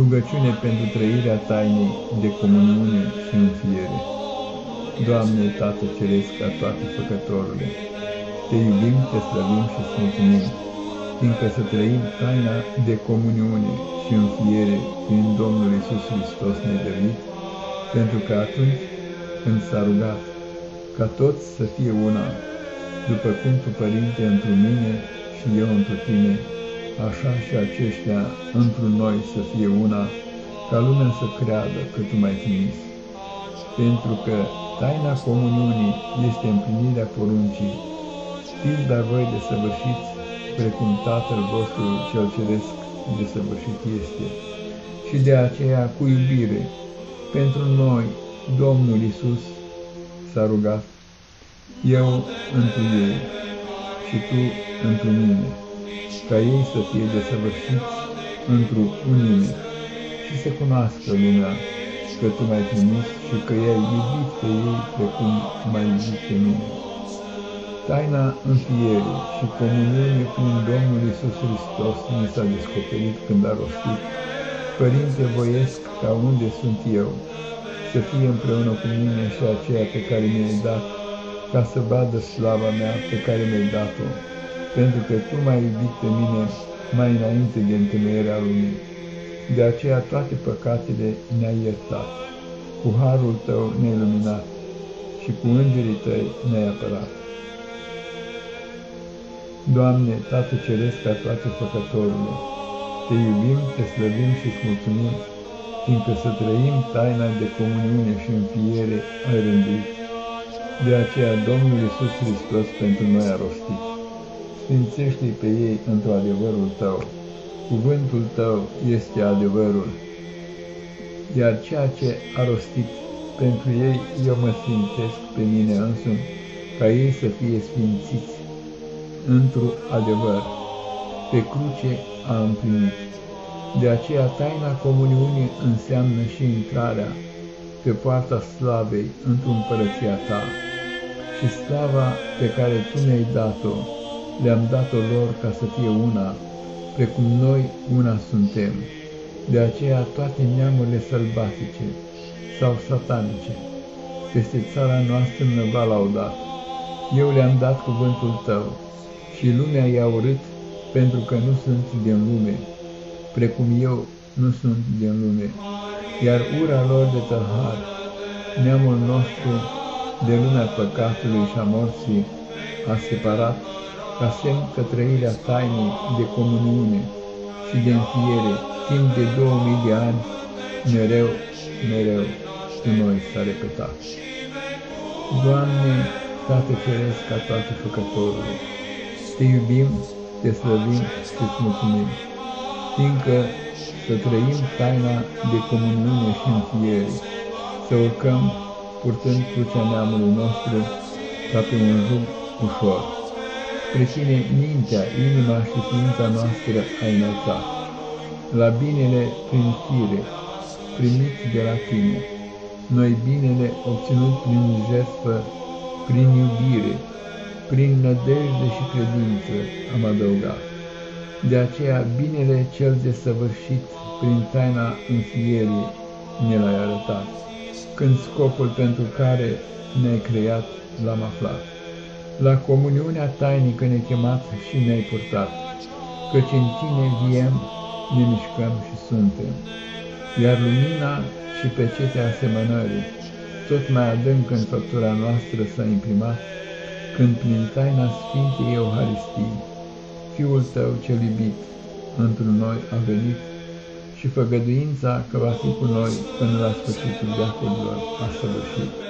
Rugăciune pentru trăirea tainei de comuniune și înfiere. Doamne, Tată Ceresc, a toate făcătorule, Te iubim, Te slăvim și îți mulțumim, fiindcă să trăim taina de comuniune și înfiere prin Domnul Isus Hristos nedărit, pentru că atunci când s-a rugat ca toți să fie una, după cum Tu, Părinte, într mine și eu într tine, așa și aceștia într noi să fie una, ca lumea să creadă că Tu m-ai trimis. Pentru că taina comuniunii este împlinirea poruncii, fiți dar voi de săvârșiți, precum Tatăl vostru cel Ceresc de săvârșit este. Și de aceea, cu iubire, pentru noi, Domnul Isus s-a rugat, eu întru ei și tu întru mine ca ei să fie desăvârșiți într-o unime și să cunoască lumea că Tu m-ai trimis și că i-ai iubit pe ei precum m-ai iubit pe mine. Taina înfierii și comuniunii prin Domnul Isus Hristos mi s-a descoperit când a rostit, Părinte, voiesc ca unde sunt eu, să fie împreună cu mine și aceea pe care mi-ai dat, ca să vadă slava mea pe care mi-ai dat-o pentru că Tu m-ai iubit pe mine mai înainte de întemeierea lumii. De aceea toate păcatele ne-ai iertat, cu harul Tău ne-ai luminat și cu îngerii Tăi ne-ai apărat. Doamne, Tată Ceresc a toate făcătorile, Te iubim, Te slăvim și îți mulțumim, fiindcă să trăim taina de comuniune și înfiere ai rânduit. De aceea Domnul Iisus Hristos pentru noi a rostit sfințește pe ei într adevărul tău. Cuvântul tău este adevărul. Iar ceea ce a rostit pentru ei, eu mă sfințesc pe mine însumi, ca ei să fie sfințiți într adevăr. Pe cruce a împlinit. De aceea taina comuniunii înseamnă și intrarea pe poarta slavei într-o împărăția ta și slava pe care tu mi-ai dat-o le-am dat-o lor ca să fie una, precum noi una suntem. De aceea toate neamurile sălbatice sau satanice peste țara noastră ne va lauda. Eu le-am dat cuvântul tău și lumea i-a urât pentru că nu sunt din lume, precum eu nu sunt din lume, iar ura lor de tăhar, neamul nostru de lumea păcatului și a morții, a separat ca semn că trăirea tainei de comuniune și de înfiere timp de 2000 de ani, mereu, mereu, cu noi s-a repetat. Doamne, Tată Ceresc ca toate făcătorului, Te iubim, Te slăvim și Îți mulțumim, fiindcă să trăim taina de comuniune și înfiere, să urcăm purtând crucea neamului nostru ca pe un jug ușor spre tine mintea, inima și ființa noastră a înălțat. La binele prin fire, primit de la tine, noi binele obținut prin jertfă, prin iubire, prin nădejde și credință am adăugat. De aceea binele cel de săvârșit prin taina înfierii ne l-ai arătat, când scopul pentru care ne-ai creat l-am aflat la comuniunea tainică ne chemat și ne-ai purtat, căci în tine viem, ne mișcăm și suntem. Iar lumina și pecetea asemănării, tot mai adânc în făptura noastră s-a imprimat, când prin taina Sfintei Euharistii, Fiul Tău cel iubit, într noi a venit și făgăduința că va fi cu noi până la sfârșitul veacurilor a săvârșit.